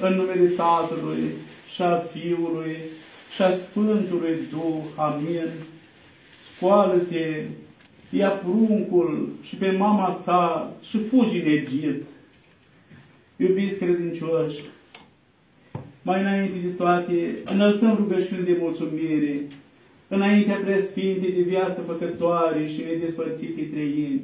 în numele Tatălui și a Fiului și a Sfântului Duh. Amin. Scoală-te, ia pruncul și pe mama sa și fugi în Egipt. Iubiți credincioși, mai înainte de toate, înălțăm rugăciuni de mulțumire, înaintea preasfinte de viață păcătoare și nedespărțite trăini,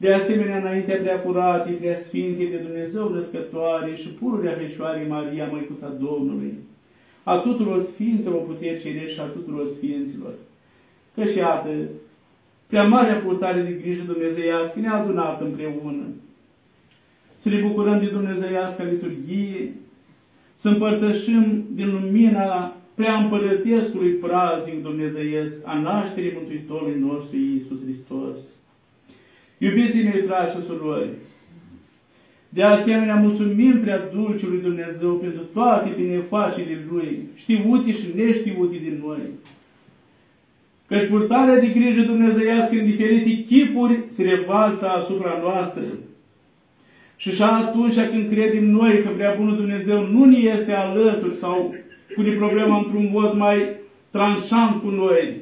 de asemenea, înaintea prea curate, prea sfinte de Dumnezeu născătoare și pururea Fecioarei Maria, Măicuța Domnului, a tuturor Sfintelor puteri cerești și a tuturor Sfinților. Că și iată, prea marea purtare de grijă dumnezeiască ne-a adunat împreună. Să ne bucurăm de dumnezeiască liturghie, să împărtășim din lumina prea împărătescului praznic dumnezeiesc a nașterii Mântuitorului nostru Iisus Hristos. Iubiții mei, frați și surori, de asemenea, mulțumim prea dulciului Dumnezeu pentru toate binefacerile Lui, știute și neștiute din noi. Căci purtarea de grijă dumnezeiască în diferite chipuri se revalsă asupra noastră. Și și atunci când credem noi că prea bunul Dumnezeu nu ne este alături sau pune problema într-un mod mai tranșant cu noi,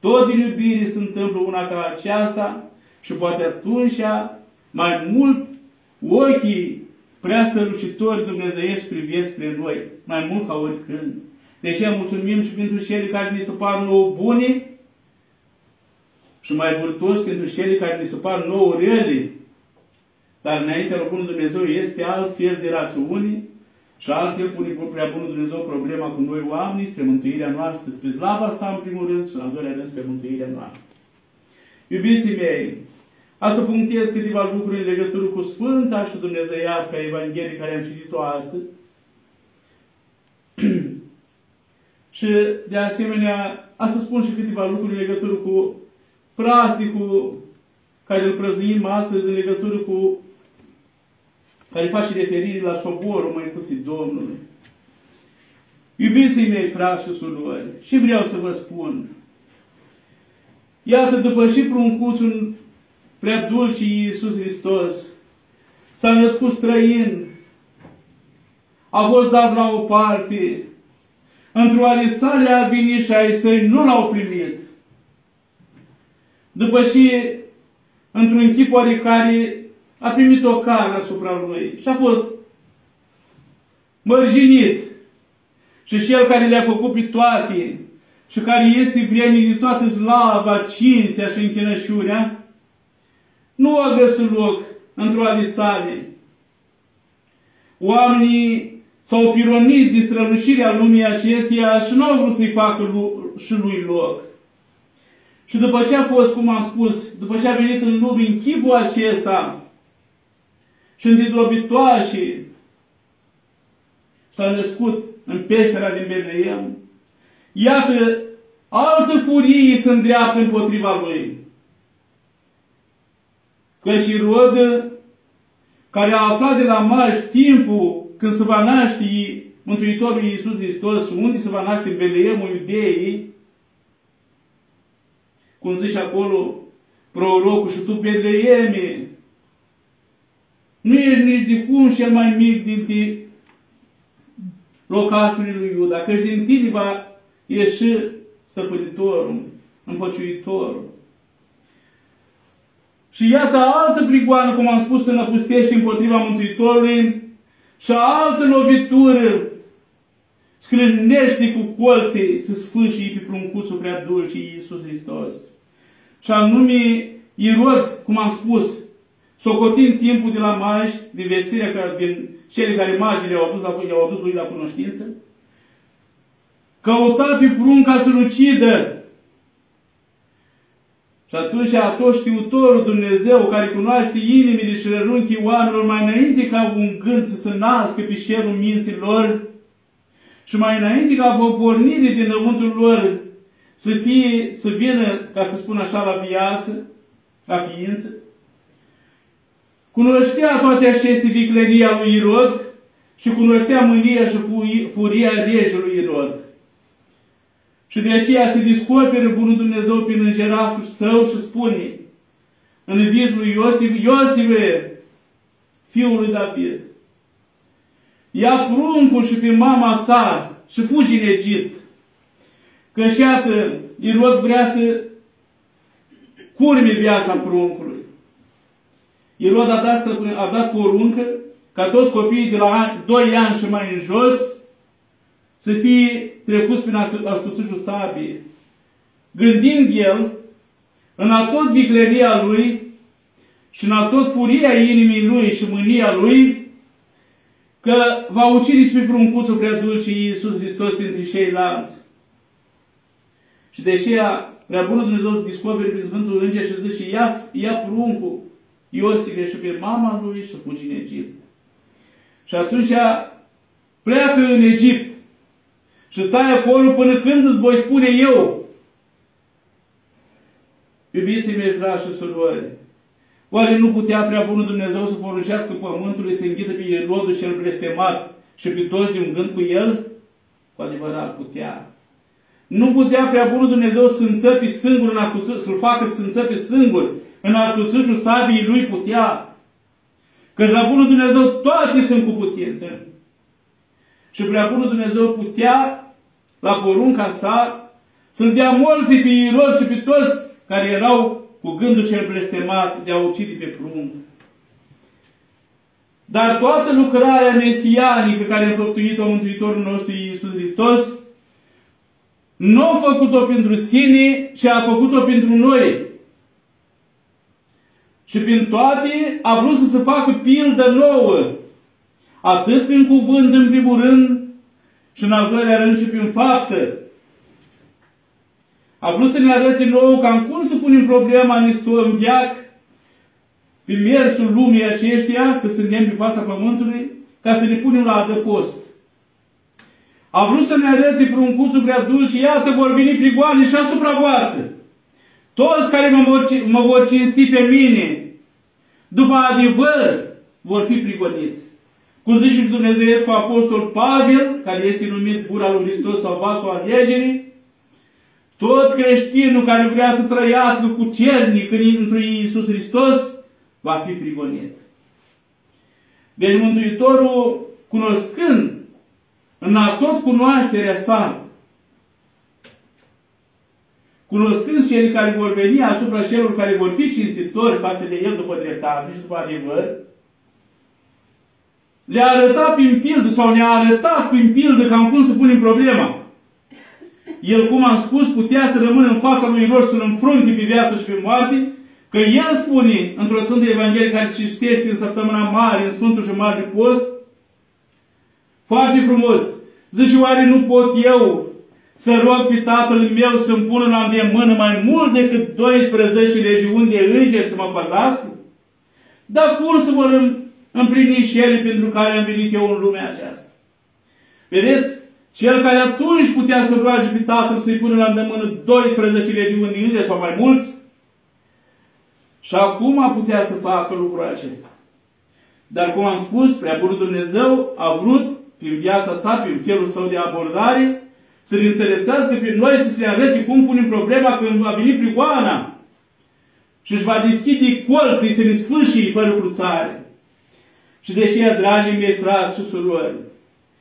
tot din iubire se întâmplă una ca aceasta și poate atunci mai mult ochii prea sărușitori dumnezeiesc privesc spre noi, mai mult ca oricând. Deci mulțumim și pentru cele care ni se par nouă bune și mai vârtos pentru cele care ni se par nouă rele. Dar înainte rugul Dumnezeu este altfel de rațiune și altfel pune prea bunul Dumnezeu problema cu noi oamenii spre mântuirea noastră, spre slava sa în primul rând și în al doilea rând spre mântuirea noastră. Iubiții mei, a să punctez câteva lucruri în legătură cu Sfânta și Dumnezeiasca Evanghelie care am citit-o astăzi. și, de asemenea, a să spun și câteva lucruri în legătură cu praznicul care îl prăzuim astăzi în legătură cu care face referire la soborul Măicuții Domnului. Iubiții mei, frați și surori, și vreau să vă spun, iată, după și pruncuțul prea dulce Iisus Hristos, s-a născut străin, a fost dat la o parte, într-o ale sale a venit și ai săi nu l-au primit. După și, într-un chip oarecare, a primit o cară asupra lui și a fost mărginit. Și cel care le-a făcut pe toate și care este vrednic de toată slava, cinstea și închinășurea, nu a găsit loc într-o ale sale. Oamenii s-au pironit de strălucirea lumii acesteia și nu au vrut să-i facă și lui loc. Și după ce a fost, cum am spus, după ce a venit în lume în chipul acesta și în didrobitoașii, s-a născut în peștera din Betleem, iată, altă furie se îndreaptă împotriva lui. Că și Rodă, care a aflat de la Maș timpul când se va naște Mântuitorul Iisus Hristos și unde se va naște în Beleemul Iudeii, cum zice acolo prorocul și tu, Betleeme, nu ești nici de cum cel mai mic dintre locașurile lui Iuda, că din tine va ieși stăpânitorul, împăciuitorul. Și iată altă prigoană, cum am spus, să năpustește împotriva Mântuitorului și altă lovitură scrâșnește cu colții să sfâșii pe pruncuțul prea dulce Iisus Hristos. Și anume Irod, cum am spus, socotind timpul de la magi, din vestirea că, din cele care magii le-au adus, la, le-au adus lui la cunoștință, căuta pe prunca să-l ucidă și atunci a tot știutorul Dumnezeu care cunoaște inimile și rărunchii oamenilor mai înainte ca un gând să se nască pe șerul minților și mai înainte ca o pornire dinăuntrul lor să fie, să vină, ca să spun așa, la viață, la ființă. Cunoștea toate aceste viclenii lui Irod și cunoștea mânia și furia regelui Irod. Și de aceea se descoperă Bunul Dumnezeu prin îngerașul său și spune în vizul lui Iosif, Iosife, fiul lui David, ia pruncul și pe mama sa și fugi în Egipt. Că și iată, Irod vrea să curme viața pruncului. Irod a dat, a dat poruncă ca toți copiii de la 2 ani și mai în jos să fie trecuți prin ascuțișul sabiei. Gândind el, în a tot vicleria lui și în a tot furia inimii lui și mânia lui, că va ucide și pe pruncuțul prea dulce Iisus Hristos printre ceilalți. Și de aceea, prea bună Dumnezeu să descoperi prin Sfântul Înger și zice, ia, ia pruncul Iosif și pe mama lui și fugi în Egipt. Și atunci pleacă în Egipt și stai acolo până când îți voi spune eu. Iubiții mei, frați și surori, oare nu putea prea bunul Dumnezeu să poruncească pământului să înghită pe Irodul cel blestemat și pe toți de un gând cu el? Cu adevărat putea. Nu putea prea bunul Dumnezeu să înțăpi singur, să-l facă să înțăpi singur în ascuțișul sabiei lui putea. Că la bunul Dumnezeu toate sunt cu putință. Și prea bunul Dumnezeu putea, la porunca sa, să-l dea molții pe Irod și pe toți care erau cu gândul cel blestemat de a ucide pe prunc. Dar toată lucrarea mesianică care a înfăptuit-o Mântuitorul nostru Iisus Hristos, nu a făcut-o pentru sine, ci a făcut-o pentru noi. Și prin toate a vrut să se facă pildă nouă. Atât prin cuvânt în primul rând și în al doilea rând și prin faptă. A vrut să ne arăte nouă cam cum să punem problema în istorie, în viac, pe mersul lumii aceștia, că suntem pe fața pământului, ca să ne punem la adăpost. A vrut să ne arăte pruncuțul prea dulce, iată vor veni prigoane și asupra voastră. Toți care mă vor, mă vor cinsti pe mine, după adevăr, vor fi prigoniți. Cum zice și Dumnezeu cu Apostol Pavel, care este numit Gura lui Hristos sau vasul alegerii, tot creștinul care vrea să trăiască cu cernic în Iisus Hristos, va fi prigonit. Deci Mântuitorul, cunoscând în tot cunoașterea sa, cunoscând cei care vor veni asupra celor care vor fi cinstitori față de el după dreptate și după adevăr, le-a arătat prin pildă sau ne-a arătat prin pildă cam cum să punem problema. El, cum am spus, putea să rămână în fața lui Roș să-l înfrunte pe viață și pe moarte, că el spune într-o Sfântă Evanghelie care se citește în săptămâna mare, în Sfântul și Mare Post, foarte frumos, zice, oare nu pot eu să rog pe Tatăl meu să-mi pună la îndemână mai mult decât 12 legiuni de îngeri să mă păzească? Dar cum să vor împlini și ele pentru care am venit eu în lumea aceasta? Vedeți? Cel care atunci putea să roage pe Tatăl să-i pună la îndemână 12 legiuni de îngeri sau mai mulți, și acum putea să facă lucrul acesta. Dar cum am spus, prea bunul Dumnezeu a vrut, prin viața sa, prin felul său de abordare, să ne înțelepțească pe noi să se arăte cum punem problema când va veni prigoana și își va deschide colții să ne sfârșii fără cruțare. Și deși, dragii mei frați și surori,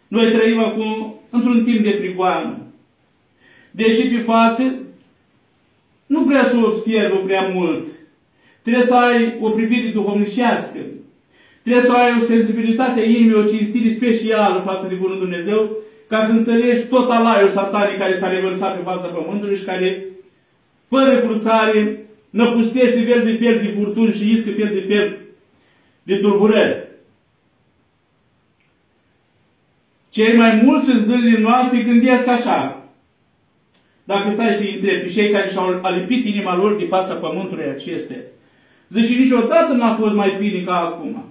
noi trăim acum într-un timp de prigoană. Deși pe față nu prea să observă prea mult. Trebuie să ai o privire duhovnicească. Trebuie să ai o sensibilitate inimii, o cinstire specială față de Bunul Dumnezeu, ca să înțelegi tot alaiul satanic care s-a revărsat pe fața pământului și care, fără cruțare, năpustește fel de fel de furtuni și iscă fel de fel de tulburări. Cei mai mulți în zilele noastre gândesc așa. Dacă stai și întrebi pe cei care și-au alipit inima lor de fața pământului acestea, zice, niciodată n-a fost mai bine ca acum.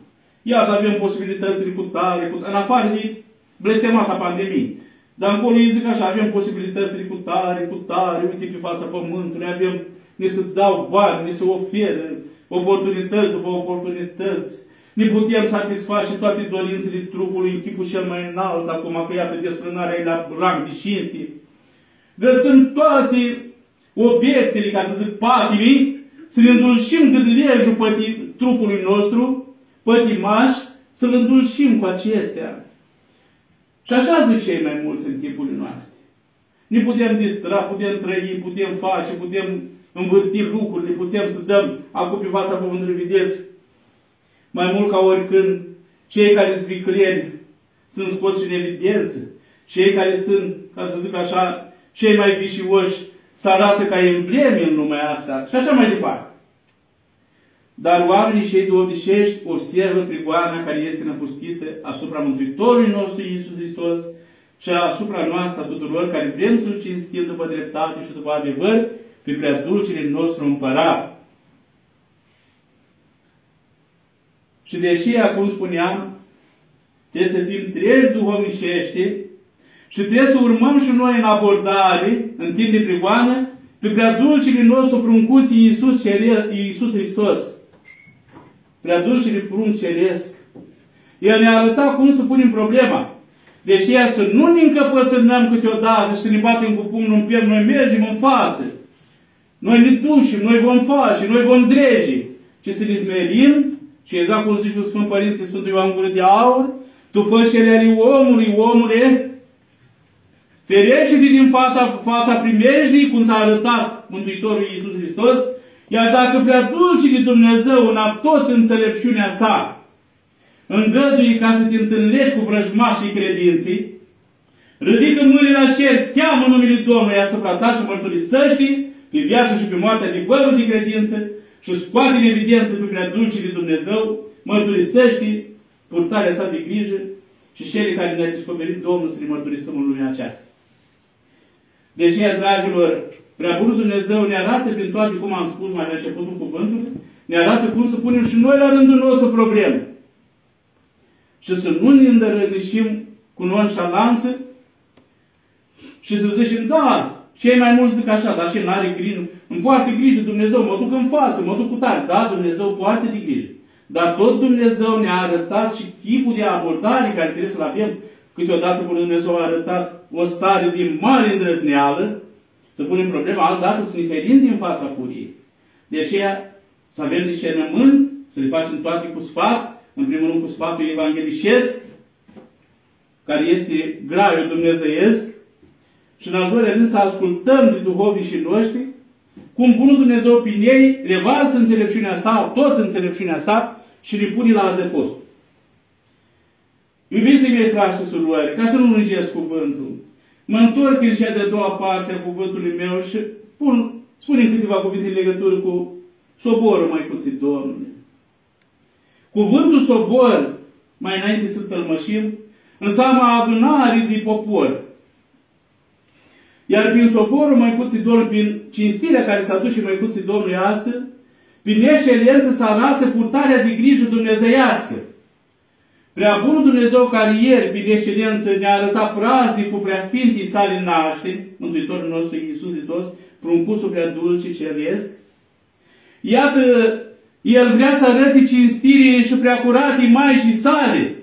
Iată, avem posibilitățile cu tare, cu... în afară de blestemata pandemiei. Dar încolo ei zic așa, avem posibilitățile cu tare, cu tare, uite pe fața pământului, avem, ne se dau bani, ne se oferă oportunități după oportunități. Ne putem satisface toate dorințele trupului în chipul cel mai înalt, acum că iată desfrânarea la rang de cinste. Găsând toate obiectele, ca să zic, patimii, să ne îndulșim gâdlejul păti, trupului nostru, pătimaș, să-l îndulșim cu acestea. Și așa zic cei mai mulți în timpurile noastre. Ne putem distra, putem trăi, putem face, putem învârti lucrurile, putem să dăm acum pe fața Pământului, vedeți, mai mult ca oricând, cei care sunt vicleni sunt scoși în evidență, cei care sunt, ca să zic așa, cei mai vișioși să arată ca embleme în lumea asta și așa mai departe. Dar oamenii cei duodicești observă prigoana care este năpustită asupra Mântuitorului nostru Iisus Hristos și asupra noastră a tuturor care vrem să-L cinstim după dreptate și după adevăr pe prea dulcele nostru împărat. Și deși, acum spuneam, trebuie să fim treji duhovnicești și trebuie să urmăm și noi în abordare, în timp de prigoană, pe prea dulcele nostru pruncuții Iisus, Iisus Hristos. Prea dulcele prunc ceresc. El ne-a arătat cum să punem problema. Deși ea să nu ne încăpățânăm câteodată și să ne batem cu pumnul în piept, noi mergem în față. Noi ne dușim, noi vom face, noi vom drege. Și să ne smerim și exact cum zice Sfânt Părinte Sfântul Ioan Gură de Aur, tu fă șelerii omului, omule, ferește-te din fața, fața primejdii, cum ți-a arătat Mântuitorul Iisus Hristos, iar dacă prea dulce de Dumnezeu în tot înțelepciunea sa, îngăduie ca să te întâlnești cu vrăjmașii credinții, ridică mâinile la cer, cheamă numele Domnului asupra ta și mărturisește pe viața și pe moartea adevărul de credință și scoate în evidență pe prea dulce de Dumnezeu, mărturisește purtarea sa de grijă și cele care ne-a descoperit Domnul să ne mărturisăm în lumea aceasta. Deși, dragilor, prea bunul Dumnezeu ne arată prin toate, cum am spus mai la începutul cuvântului, ne arată cum să punem și noi la rândul nostru probleme. Și să nu ne îndărădășim cu nonșalanță și să zicem, da, cei mai mulți zic așa, dar și n-are grijă, îmi poate grijă Dumnezeu, mă duc în față, mă duc cu tare. Da, Dumnezeu poate de grijă. Dar tot Dumnezeu ne-a arătat și tipul de abordare care trebuie să-l avem. Câteodată când Dumnezeu a arătat o stare de mare îndrăzneală, să punem problema, altădată să ne ferim din fața furiei. De aceea să avem discernământ, să le facem toate cu sfat, în primul rând cu sfatul evanghelicesc, care este graiul dumnezeiesc, și în al doilea rând să ascultăm de duhovnicii noștri, cum bunul Dumnezeu prin ei revarsă înțelepciunea sa, tot înțelepciunea sa și le pune la adăpost. Iubiții mei, frați și surori, ca să nu lungesc cuvântul, mă întorc în cea de-a doua parte a cuvântului meu și pun, spune câteva cuvinte în legătură cu soborul mai puțin, Domnule. Cuvântul sobor, mai înainte să tălmășim, înseamnă adunare de popor. Iar prin soborul Măicuții Domnului, prin cinstirea care s-a dus și Măicuții Domnului astăzi, prin excelență să arată purtarea de grijă dumnezeiască. Prea bunul Dumnezeu care ieri, prin excelență, ne-a arătat praznic cu preasfintii sale naște, Mântuitorul nostru Iisus Hristos, pruncuțul prea dulce și celesc. Iată, El vrea să arăte cinstirii și prea curate Maicii sale,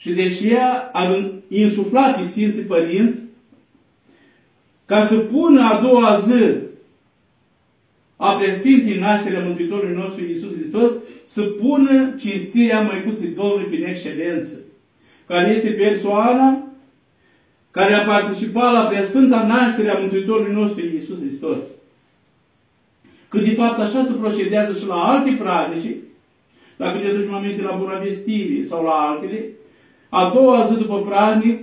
și de aceea a insuflat pe Sfinții Părinți ca să pună a doua zi a preasfintii nașterea Mântuitorului nostru Iisus Hristos, să pună cinstirea Măicuții Domnului prin excelență, care este persoana care a participat la preasfânta nașterea Mântuitorului nostru Iisus Hristos. Că de fapt așa se procedează și la alte praznici, dacă te duci aminte la Bunăvestire sau la altele, a doua zi după praznic,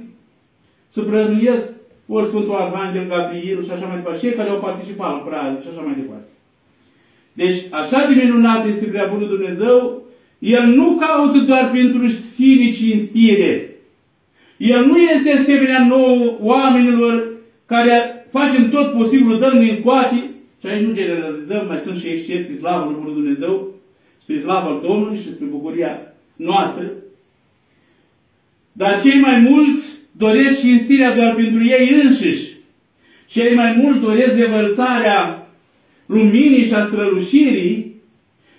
să prăznuiesc ori Sfântul Arhanghel Gabriel și așa mai departe, cei care au participat la praznic și așa mai departe. Deci, așa de minunat este prea bunul Dumnezeu, El nu caută doar pentru sine cinstire. El nu este asemenea nou oamenilor care facem tot posibilul, dăm din coate, și aici nu generalizăm, mai sunt și excepții, slavă lui Dumnezeu, spre slava Domnului și spre bucuria noastră, dar cei mai mulți doresc cinstirea doar pentru ei înșiși. Cei mai mulți doresc revărsarea luminii și a strălușirii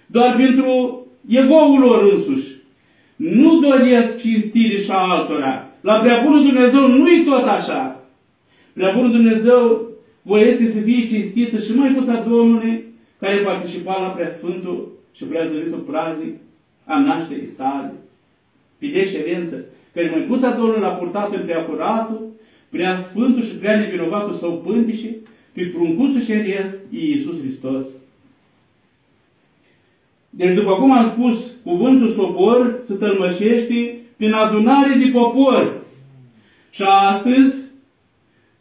doar pentru egoul lor însuși. Nu doresc cinstire și a altora. La prea bunul Dumnezeu nu-i tot așa. Prea bunul Dumnezeu voiește să fie cinstită și mai puța Domnului care participa la preasfântul și preazăritul praznic a nașterii sale. pe deșerență, că Măicuța Domnului l-a purtat în preacuratul, prea sfântul și prea nevinovatul său pântișe, pe pruncusul șeresc Iisus Hristos. Deci, după cum am spus, cuvântul sobor se tălmășește prin adunare de popor. Și astăzi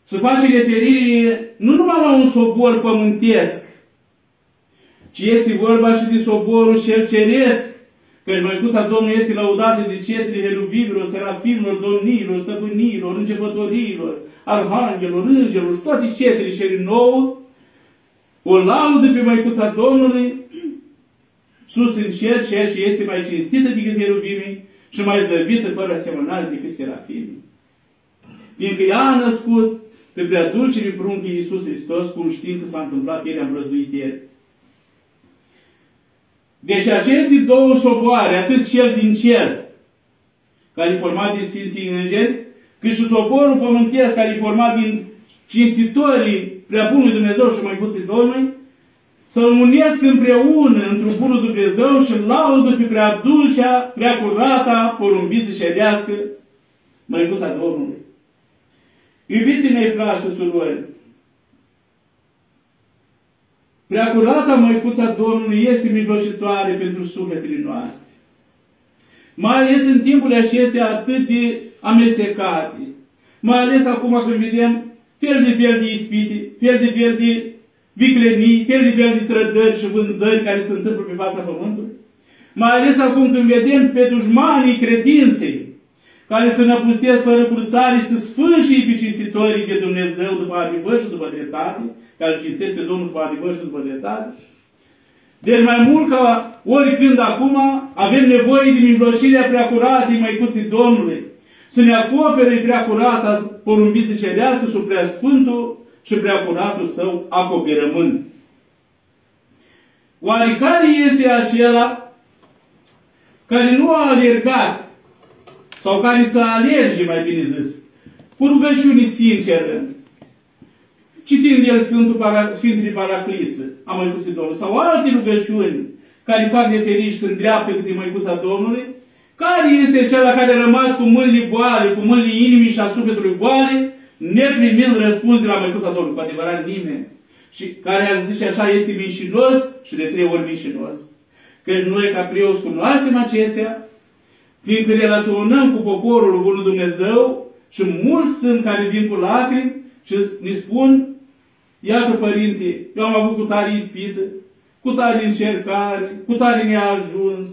se face referire nu numai la un sobor pământesc, ci este vorba și de soborul cel ceresc, Căci Măicuța Domnului este laudată de cetrile heruvimilor, serafimilor, domniilor, stăpâniilor, începătorilor, arhanghelor, îngerilor și toate cetrile și nouă, o laudă pe Măicuța Domnului sus în cer, ceea ce este mai cinstită decât heruvimii și mai zdăvită fără asemănare decât serafimii. Fiindcă ea a născut pe prea dulcele prunchi Iisus Hristos, cum știm că s-a întâmplat ieri, am răzduit ieri. Deci aceste două soboare, atât cel din cer, care e format din Sfinții Îngeri, cât și soborul pământesc, care e format din cinstitorii prea bunului Dumnezeu și mai puțin Domnului, să-L unesc împreună într-un bunul Dumnezeu și laudă pe prea dulcea, prea curata, porumbiță șerească, măicuța Domnului. Iubiții mei, frați și surori, Preacurata Măicuța Domnului este mijlocitoare pentru sufletele noastre. Mai ales în timpul acestea atât de amestecate. Mai ales acum când vedem fel de fel de ispite, fel de fel de viclenii, fel de fel de trădări și vânzări care se întâmplă pe fața Pământului. Mai ales acum când vedem pe dușmanii credinței, care să năpustesc fără cursare și să sfârșie pe cinstitorii de Dumnezeu după adevăr și după dreptate, care cinstesc pe Domnul după adevăr și după dreptate. Deci mai mult ca oricând acum avem nevoie de mijlocirea preacuratei Măicuții Domnului, să ne acopere preacurata porumbiță cerească sub preasfântul și preacuratul său acoperământ. Oare care este acela care nu a alergat sau care să alerge, mai bine zis, cu rugăciuni sinceră, citind el Sfântul Para, Sfintele Paraclisă a Măicuței Domnului, sau alte rugăciuni care fac referire și sunt dreapte câte Măicuța Domnului, care este cel care a rămas cu mâinile goale, cu mâinile inimii și a sufletului goale, neprimind răspuns de la Măicuța Domnului, cu adevărat nimeni. Și care ar zice așa, este mincinos și de trei ori mincinos. Căci noi, ca preoți, cunoaștem acestea, fiindcă relaționăm cu poporul Bunul Dumnezeu și mulți sunt care vin cu lacrimi și ne spun, iată părinte, eu am avut cu tare ispită, cu tare încercare, cu tare neajuns.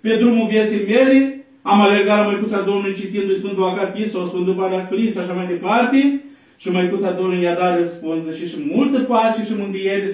Pe drumul vieții mele am alergat la Măicuța Domnului citindu-i Sfântul Acatis sau Sfântul Paraclis și așa mai departe, și Măicuța Domnului i-a dat răspuns și, și multă pace și mângâiere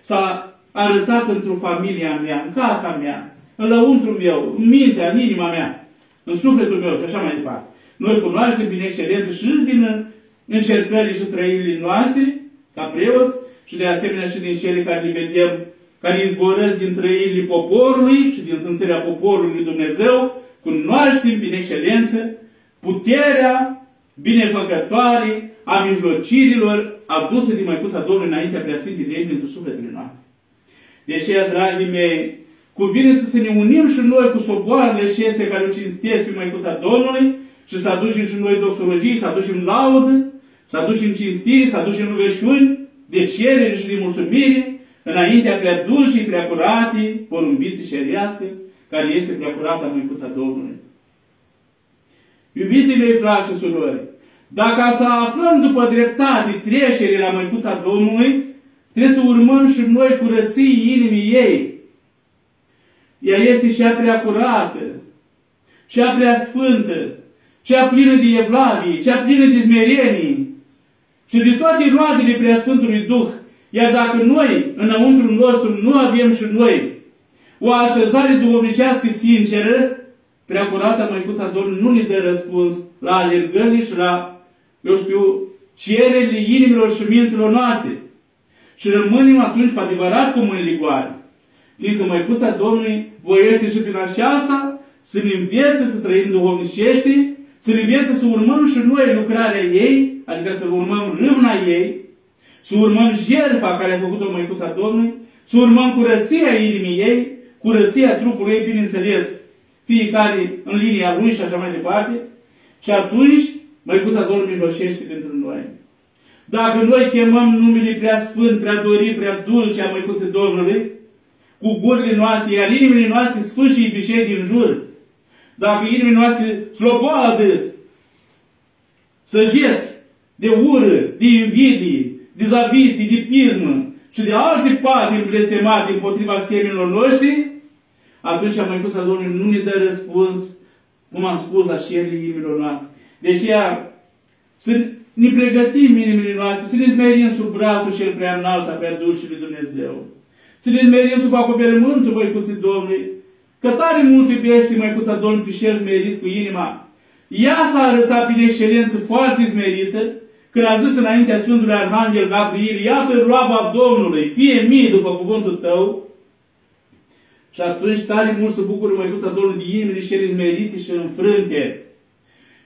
s-a arătat într-o familia mea, în casa mea, în lăuntru meu, în mintea, în inima mea, în sufletul meu și așa mai departe. Noi cunoaștem prin excelență și din încercările și trăirile noastre, ca preoți, și de asemenea și din cele care le vedem, care izvorăsc din trăirile poporului și din sânțărea poporului Dumnezeu, cunoaștem prin excelență puterea binefăcătoare a mijlocirilor aduse din Măicuța Domnului înaintea Preasfintei de ei pentru sufletele noastre. De aceea, dragii mei, Cuvine să ne unim și noi cu soboarele și este care o cinstesc pe Măicuța Domnului și să aducem și noi doxologii, să aducem laudă, să aducem cinstiri, să aducem rugăciuni de cerere și de mulțumire înaintea prea dulcii, prea curate, porumbiții șeriască, care este prea curată Măicuța Domnului. Iubiții mei, frați și surori, dacă să aflăm după dreptate trecerea la Măicuța Domnului, trebuie să urmăm și noi curății inimii ei, ea este cea prea curată, cea prea sfântă, cea plină de evlavie, cea plină de smerenie și de toate roadele prea Sfântului Duh. Iar dacă noi, înăuntru nostru, nu avem și noi o așezare duhovnicească sinceră, prea curată Măicuța Domnului nu ne dă răspuns la alergările și la, eu știu, cererile inimilor și minților noastre. Și rămânem atunci cu adevărat cu mâinile goale. Fiindcă Măicuța Domnului voiește și prin aceasta să ne învețe să trăim duhovnicește, să ne învețe să urmăm și noi lucrarea ei, adică să urmăm râvna ei, să urmăm jertfa care a făcut-o Măicuța Domnului, să urmăm curăția inimii ei, curăția trupului ei, bineînțeles, fiecare în linia lui și așa mai departe. Și atunci, Măicuța Domnului mijlocește pentru noi. Dacă noi chemăm numele prea sfânt, prea dorit, prea dulce a Măicuței Domnului, cu gurile noastre, iar inimile noastre sfârșii bișei din jur, dacă inimile noastre slobodă, săjesc de ură, de invidie, de zavistii, de pismă și de alte pate blestemate împotriva seminilor noștri, atunci Măicuța Domnului nu ne dă răspuns, cum am spus, la șerile inimilor noastre. Deci ea, să ne pregătim inimile noastre, să ne smerim sub brațul cel prea înalt, prea dulce lui Dumnezeu. Să ne smerim sub acoperământul Măicuții Domnului, că tare mult iubește Măicuța Domnului pe cel smerit cu inima. Ea s-a arătat prin excelență foarte smerită, când a zis înaintea Sfântului Arhanghel Gabriel, iată roaba Domnului, fie mie după cuvântul tău, și atunci tare mult să bucură Măicuța Domnului de inimile cele smerite și înfrânte,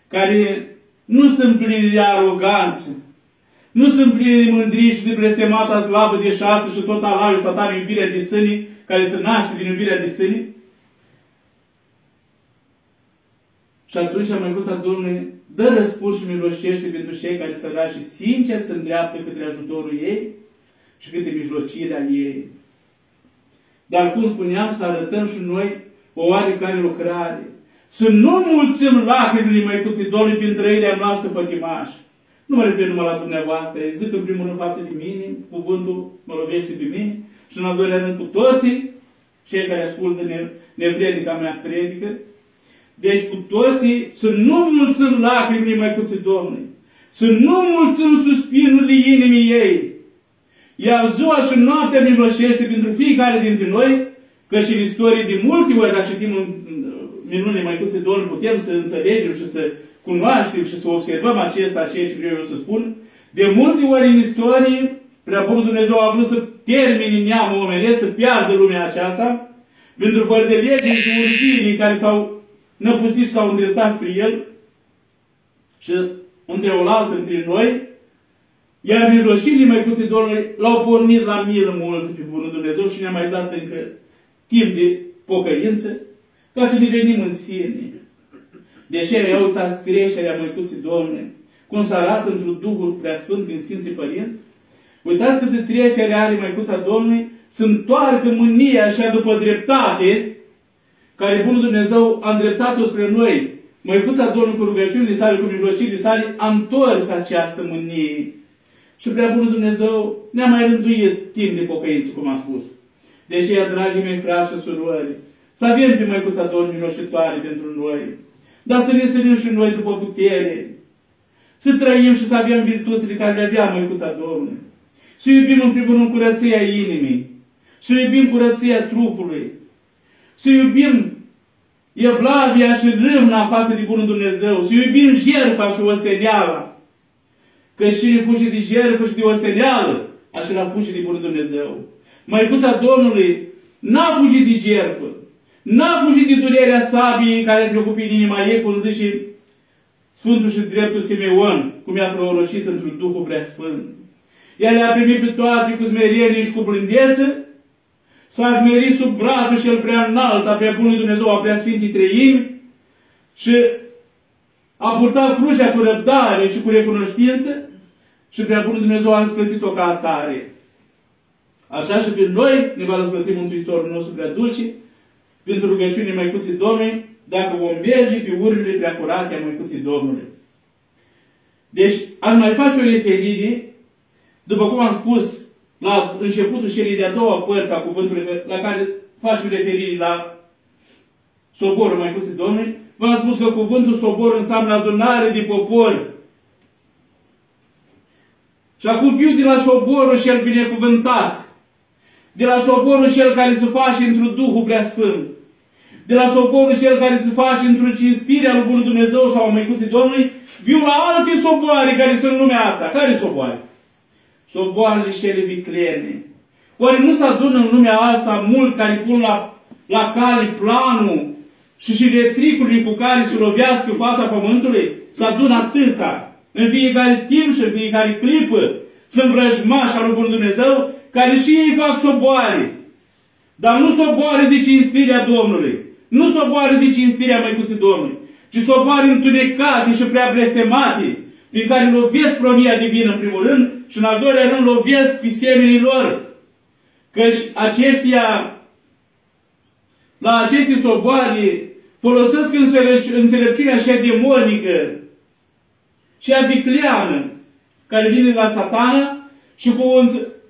care nu sunt pline de aroganță, nu sunt pline de mândrie și de blestemata slavă de șartă și tot alaiul satan iubirea de sâni, care se naște din iubirea de sâni. Și atunci Măicuța Domnului dă răspuns și mijlocește pentru cei care sărași și sincer se îndreaptă către ajutorul ei și către mijlocirea ei. Dar, cum spuneam, să arătăm și noi o oarecare lucrare. Să nu mulțim lacrimile Măicuții Domnului prin trăirea noastră pătimașă. Nu mă refer numai la dumneavoastră, zic în primul rând față de mine, cuvântul mă lovește pe mine și în al doilea rând cu toții, cei care ascultă nevredica mea predică. Deci cu toții să nu mulțim lacrimile Măicuții Domnului, să nu mulțim suspinurile inimii ei, iar ziua și noaptea mijloșește pentru fiecare dintre noi, că și în istorie de multe ori, dacă citim în minune mai puțin Domnul, putem să înțelegem și să cunoaștem și să observăm acesta, ceea ce vreau eu să spun, de multe ori în istorie, prea bunul Dumnezeu a vrut să termine neamul omenesc, să piardă lumea aceasta, pentru fără de lege și urginii care s-au năpustit și s-au îndreptat spre El și între oaltă, între noi, iar mijloșirile mai puțin Domnului l-au pornit la milă mult pe bunul Dumnezeu și ne-a mai dat încă timp de pocăință, ca să ne venim în sine. Deși ai uitați creșterea Măicuții Domnului, cum se arată într-un Duhul Preasfânt prin Sfinții Părinți, uitați cât de trecerea are Măicuța Domnului, să întoarcă mânia așa după dreptate, care Bunul Dumnezeu a îndreptat-o spre noi. Măicuța Domnului cu rugăciunile sale, cu mijlocirile sale, a întors această mânie. Și prea Bunul Dumnezeu ne-a mai rânduit timp de pocăință, cum am spus. Deși, dragii mei frați și surori, să avem pe Măicuța Domnului miloșitoare pentru noi, dar să ne sărim și noi după putere, să trăim și să avem virtuțile care le avea Măicuța Domnului, să iubim în primul rând curăția inimii, să iubim curăția trupului, să iubim evlavia și râmna în față de Bunul Dumnezeu, să iubim jertfa și osteneala, că și ne fuge de jertfă și de osteneală, așa la fuge de Bunul Dumnezeu. Măicuța Domnului n-a fugit de jertfă, N-a fugit de durerea sabiei care trecut prin inima ei, cum zice Sfântul și Dreptul Simeon, cum i-a prorocit într-un Duhul Preasfânt. El le-a primit pe toate cu smerenie și cu blândețe, s-a smerit sub brațul cel prea înalt a prea bunului Dumnezeu, a prea Sfântii Treimi, și a purtat crucea cu răbdare și cu recunoștință și prea bunul Dumnezeu a răsplătit-o ca atare. Așa și pe noi ne va răsplăti Mântuitorul nostru prea dulce, pentru rugăciunii Măicuții Domnului, dacă vom merge pe urmele prea curate a Măicuții Domnului. Deci, aș mai face o referire, după cum am spus, la începutul celei de-a doua părți a cuvântului, la care facem referire la soborul Măicuții Domnului, v-am spus că cuvântul sobor înseamnă adunare de popor. Și acum fiu de la soborul cel binecuvântat, de la soborul cel care se face într-un Duhul Preasfânt, de la soborul cel care se face într-o cinstire a lui Bunul Dumnezeu sau a Măicuții Domnului, viu la alte soboare care sunt în lumea asta. Care soboare? Soboarele cele viclene. Oare nu se adună în lumea asta mulți care pun la, la cale planul și și retricurile cu care se lovească fața pământului? Se adună atâția în fiecare timp și în fiecare clipă. Sunt vrăjmași al lui Bunul Dumnezeu care și ei fac soboare. Dar nu soboare de cinstirea Domnului. Nu soboare de cinstirea Măicuții Domnului, ci soboare întunecate și prea blestemate, prin care lovesc pronia divină în primul rând și în al doilea rând lovesc pe semenii lor. Căci aceștia, la aceste soboare, folosesc înțelepciunea așa demonică și vicleană, care vine de la satana și cu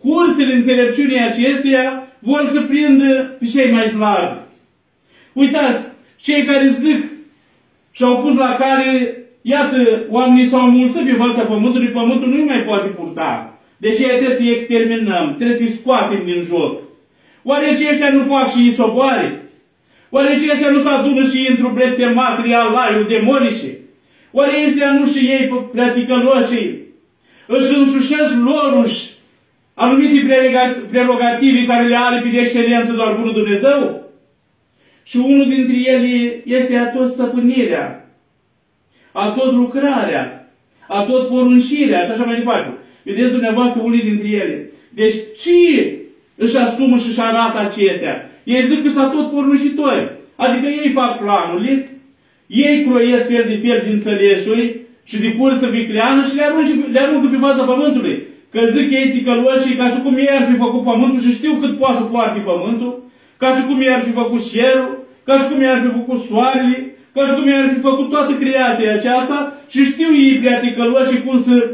cursele înțelepciunii acesteia vor să prindă pe cei mai slabi. Uitați, cei care zic și au pus la care, iată, oamenii s-au mulțit pe fața pământului, pământul nu mai poate purta. Deci trebuie să-i exterminăm, trebuie să-i scoatem din joc. Oare ăștia nu fac și ei soboare? Oare ăștia nu se adună și intru blestematrii alaiul demonice? Oare ăștia nu și ei practicăloșii își însușesc loruși anumite prerogative care le are pe de excelență doar Bunul Dumnezeu? Și unul dintre ele este a tot stăpânirea, a tot lucrarea, a tot poruncirea și așa mai departe. Vedeți dumneavoastră unii dintre ele. Deci ce își asumă și își arată acestea? Ei zic că sunt tot poruncitori. Adică ei fac planurile, ei croiesc fel de fel din înțelesuri și de cursă vicleană și le aruncă, le aruncă pe fața pământului. Că zic ei ticăloși ca și cum ei ar fi făcut pământul și știu cât poate să poarte pământul, ca și cum ei ar fi făcut cerul, ca și cum ei ar fi făcut soarele, ca și cum ei ar fi făcut toată creația aceasta și știu ei prea ticăloși cum să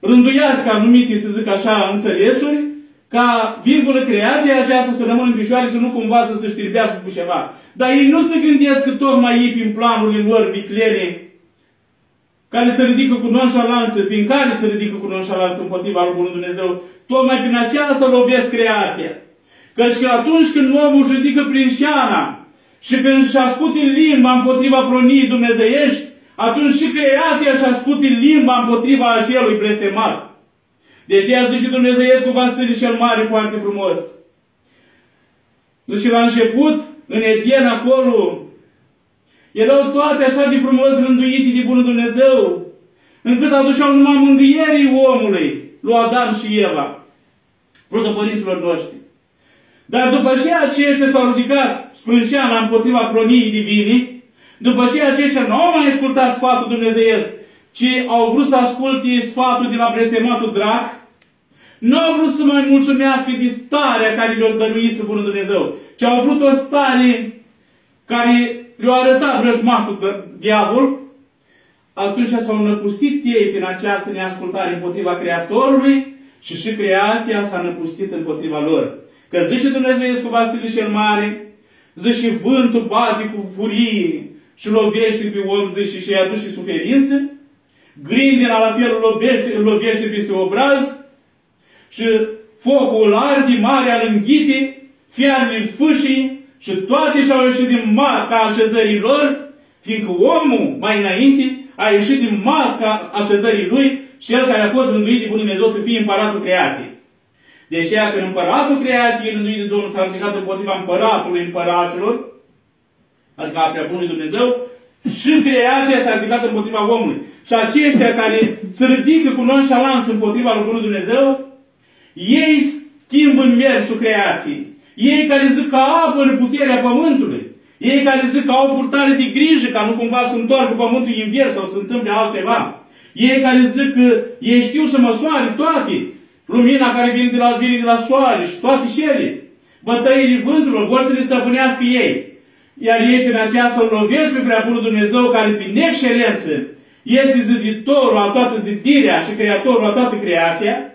rânduiască anumite, să zic așa, înțelesuri, ca virgulă creația aceasta să rămână în picioare, să nu cumva să se știrbească cu ceva. Dar ei nu se gândesc că tocmai ei, prin planurile lor viclene, care se ridică cu nonșalanță, prin care se ridică cu nonșalanță împotriva lui Bunul Dumnezeu, tocmai prin aceasta lovesc creația. Căci că atunci când omul își ridică prin șeana și când își ascute limba împotriva proniei dumnezeiești, atunci și creația își ascute limba împotriva acelui blestemat. Deci ea zice Dumnezeiescu Vasile cel Mare foarte frumos. Deci la început, în Eden acolo, erau toate așa de frumos rânduite de Bunul Dumnezeu, încât aduceau numai mângâierii omului, lui Adam și Eva, protopărinților noștri. Dar după ce aceștia s-au ridicat sprânșeana împotriva proniei divine, după ce aceștia nu au mai ascultat sfatul dumnezeiesc, ci au vrut să asculte sfatul de la blestematul drac, nu au vrut să mai mulțumească de starea care le-a dăruit să Bunul Dumnezeu, ci au vrut o stare care le-a arătat vrăjmașul de diavol, atunci s-au năpustit ei prin această neascultare împotriva Creatorului și și creația s-a năpustit împotriva lor. Că zice Dumnezeu cu Vasile cel Mare, zice vântul bate cu furie și lovește pe om, zice și îi aduce suferință, grindina la fel lovește, lovește peste obraz și focul arde, marea înghite, fiarele sfâșii și toate și-au ieșit din marca așezării lor, fiindcă omul mai înainte a ieșit din marca așezării lui și el care a fost rânduit de Bunul Dumnezeu să fie împăratul creației. Deci ea când împăratul creației rânduit de Domnul s-a ridicat împotriva împăratului împăraților, adică a prea Bunului Dumnezeu, și în creația s-a ridicat împotriva omului. Și aceștia care se ridică cu nonșalanță împotriva lui Bunul Dumnezeu, ei schimbă în mersul creației. Ei care zic că apără puterea pământului. Ei care zic că au purtare de grijă ca nu cumva să întoarcă pământul invers sau să întâmple altceva. Ei care zic că ei știu să măsoare toate. Lumina care vine de la, vine de la soare și toate cele. Bătăile vânturilor vor să le stăpânească ei. Iar ei prin aceea să lovesc pe prea bunul Dumnezeu care prin excelență este ziditorul a toată zidirea și creatorul a toată creația.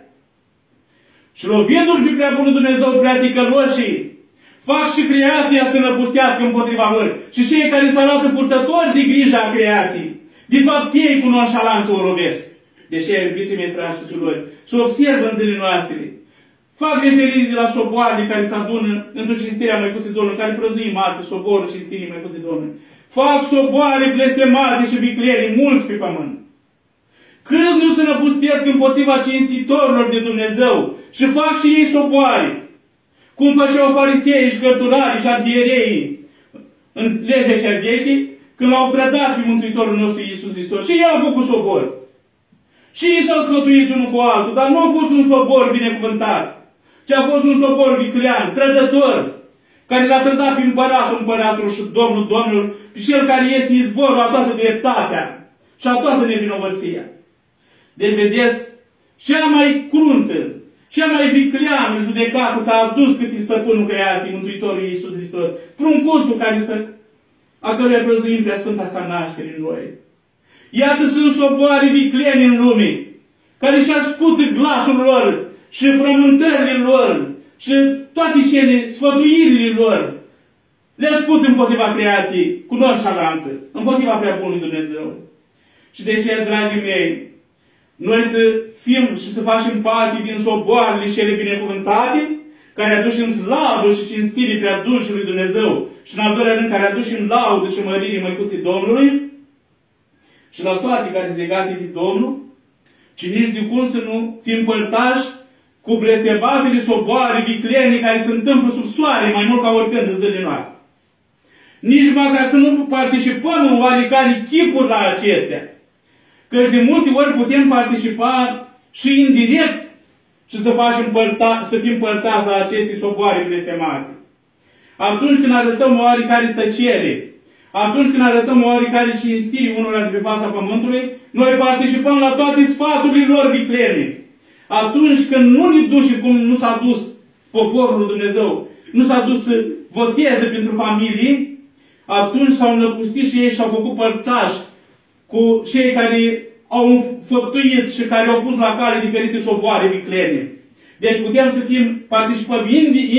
Și lovindu-l pe prea bunul Dumnezeu prea ticăloșii, fac și creația să năpustească împotriva lor. Și cei care se arată purtători de grijă a creației, de fapt ei cu nonșalanță o lovesc. Deși ai iubiți mei, frați și surori, să observă în zilele noastre. Fac referire de la soboare care se adună într-o cinstirea Măicuții Domnului, care prăzduim masă, soborul cinstirii Măicuții Domnului. Fac soboare blestemate și vicleri, mulți pe pământ. Câți nu se năpustesc împotriva cinstitorilor de Dumnezeu și fac și ei soboare. Cum făceau farisei și cărturarii și arhierei în legea și veche, când l-au predat pe Mântuitorul nostru Iisus Hristos. Și ei au făcut sobor. Și ei s-au sfătuit unul cu altul, dar nu a fost un sobor binecuvântat, ci a fost un sobor viclean, trădător, care l-a trădat pe împăratul împăratul și domnul domnul, pe cel care este izvorul a toată dreptatea și a toată nevinovăția. Deci, vedeți, cea mai cruntă, cea mai vicleană judecată s-a adus cât e stăpânul creației, Mântuitorul Iisus Hristos, pruncuțul care să, a căruia prăzduim prea Sfânta sa naștere în noi. Iată sunt soboare vicleni în lume, care și ascultă glasul lor și frământările lor și toate cele sfătuirile lor. Le ascult împotriva creației cu nonșalanță, împotriva prea bunului Dumnezeu. Și de ce, dragii mei, noi să fim și să facem parte din soboarele cele binecuvântate, care aducem slavă și cinstire prea dulciului Dumnezeu și în al doilea rând care aducem laudă și mărire măicuții Domnului și la toate care sunt legate de Domnul, ci nici de cum să nu fim părtași cu blestebatele soboare, viclene care se întâmplă sub soare mai mult ca oricând în zilele noastre. Nici măcar să nu participăm în oarecare chipuri la acestea. Căci de multe ori putem participa și indirect și să, facem părta, să fim părtați la aceste soboare blestemate. Atunci când arătăm oarecare tăcere, atunci când arătăm oarecare cinstire unora de pe fața Pământului, noi participăm la toate sfaturile lor viclene. Atunci când nu ne duce cum nu s-a dus poporul lui Dumnezeu, nu s-a dus să voteze pentru familii, atunci s-au năpustit și ei și au făcut părtași cu cei care au făptuit și care au pus la cale diferite soboare viclene. Deci putem să fim, participăm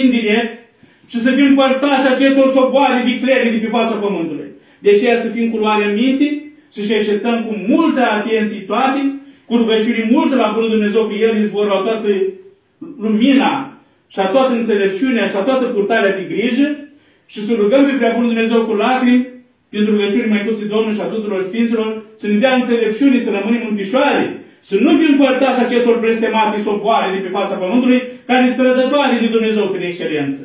indirect și să fim părtași acestor soboare viclene de pe fața Pământului. Deci să fim cu luarea minte și să așteptăm cu multă atenție toate, cu rugăciuni multe la Bunul Dumnezeu, că El izvorul a toată lumina și a toată înțelepciunea și a toată purtarea de grijă și să rugăm pe prea Bunul Dumnezeu cu lacrimi pentru rugăciuni mai Măicuții Domnului și a tuturor Sfinților, să ne dea înțelepciune, să rămânem în pișoare, să nu fim părtași acestor blestemate soboare de pe fața Pământului, care strădătoare de Dumnezeu prin excelență.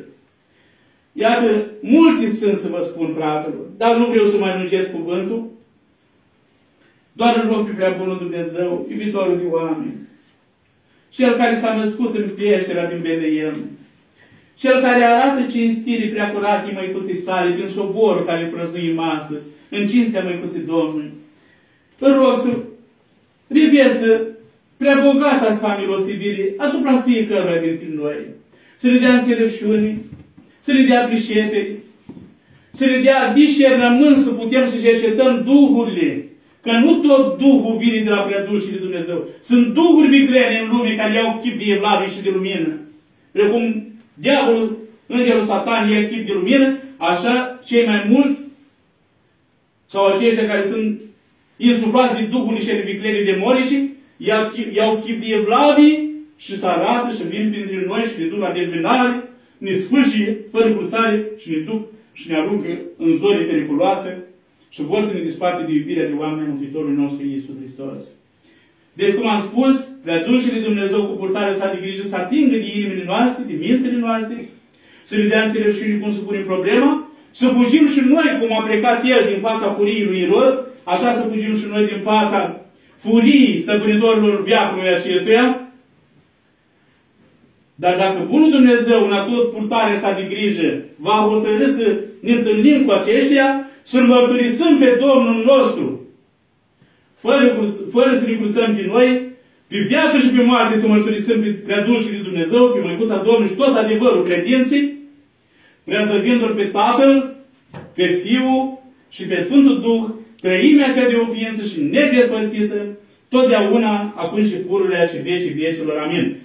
Iată, multe sunt să vă spun, fraților, dar nu vreau să mai lungesc cuvântul. Doar îl rog pe prea bunul Dumnezeu, iubitorul de oameni, cel care s-a născut în peștera din Beleem, cel care arată cinstire prea curate măicuții sale din soborul care prăznuim astăzi, în cinstea măicuții Domnului. Vă rog să reversă prea bogata sa milostivire asupra fiecăruia dintre noi. Să ne dea înțelepciune, să ne dea prișete, să ne dea discernământ să putem să cercetăm duhurile. Că nu tot Duhul vine de la prea dulce de Dumnezeu. Sunt duhuri viclene în lume care iau chip de evlavie și de lumină. Precum diavolul, îngerul satan ia chip de lumină, așa cei mai mulți sau aceștia care sunt insuflați de Duhul niște viclene demonice, iau, iau chip de evlavie și se arată și vin printre noi și ne duc la dezvindare ne sfârșie fără cursare și ne duc și ne aruncă în zone periculoase și vor să ne disparte de iubirea de oameni Mântuitorului nostru Iisus Hristos. Deci, cum am spus, prea dulcele Dumnezeu cu purtarea sa de grijă să atingă de inimile noastre, de mințele noastre, să ne dea înțelepciune cum să punem problema, să fugim și noi, cum a plecat El din fața furiei lui Irod, așa să fugim și noi din fața furiei stăpânitorilor viacului acestuia, dar dacă Bunul Dumnezeu, în tot purtarea sa de grijă, va hotărâ să ne întâlnim cu aceștia, să mărturisim pe Domnul nostru, fără, fără să ne cruțăm pe noi, pe viață și pe moarte să mărturisim pe prea dulce de Dumnezeu, pe Măicuța Domnului și tot adevărul credinței, preazăvindu-L pe Tatăl, pe Fiul și pe Sfântul Duh, trăimea așa de o ființă și nedespățită, totdeauna, acum și pururile și vecii vecilor. Amin.